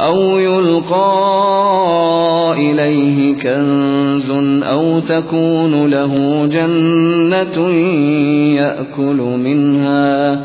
أو يلقى إليه كنز أو تكون له جنة يأكل منها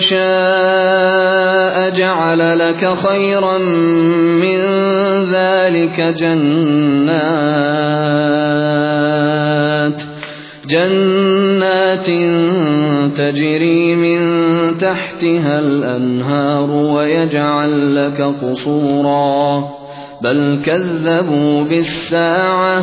شاء جعل لك خيرا من ذلك جنات جنات تجري من تحتها الأنهار ويجعل لك قصورا. بل كذبوا بالساعة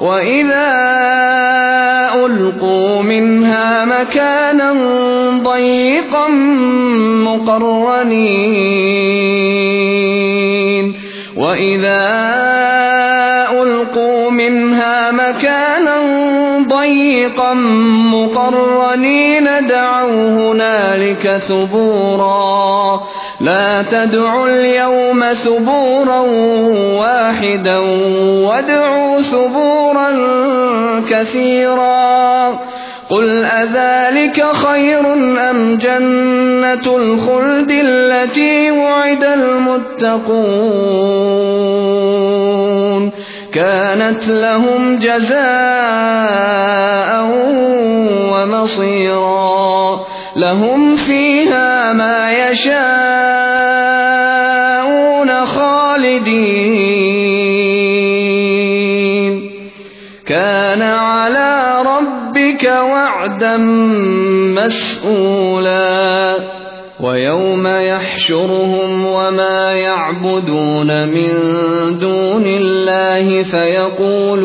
وإذا ألقوا منها مكانا ضيقا مقرنين وإذا ألقوا منها مكانا ضيقا مقرنين دعوا هنالك ثبورا لا تدعوا اليوم ثبورا واحدا وادعوا ثبورا كثيرا. قل أذلك خير أم جنة الخلد التي وعد المتقون؟ كانت لهم جزاء ومصيرا. لهم فيها ما يشاءون خالدين. كان على ربك وعدا مسئولا ويوم يحشرهم وما يعبدون من دون الله فيقول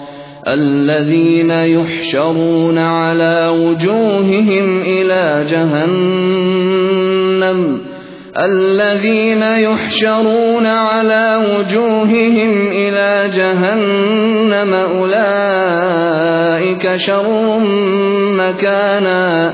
الذين يحشرون على وجوههم إلى جهنم. الذين يحشرون على وجوههم إلى جهنم أولئك شر مكانا.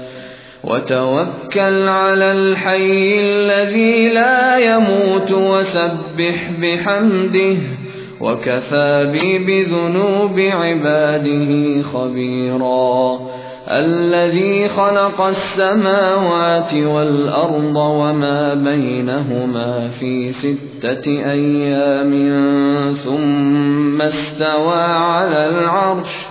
وتوكل على الحي الذي لا يموت وسبح بحمده وكفى بي بذنوب عباده خبيرا الذي خلق السماوات والأرض وما بينهما في ستة أيام ثم استوى على العرش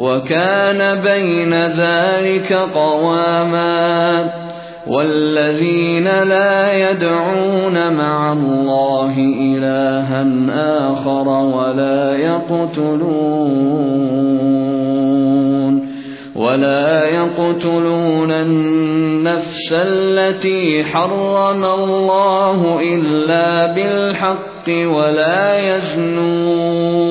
وكان بين ذلك قواما والذين لا يدعون مع الله إلها آخر ولا يقتلون ولا يقتلون النفس التي حرم الله إلا بالحق ولا يزنون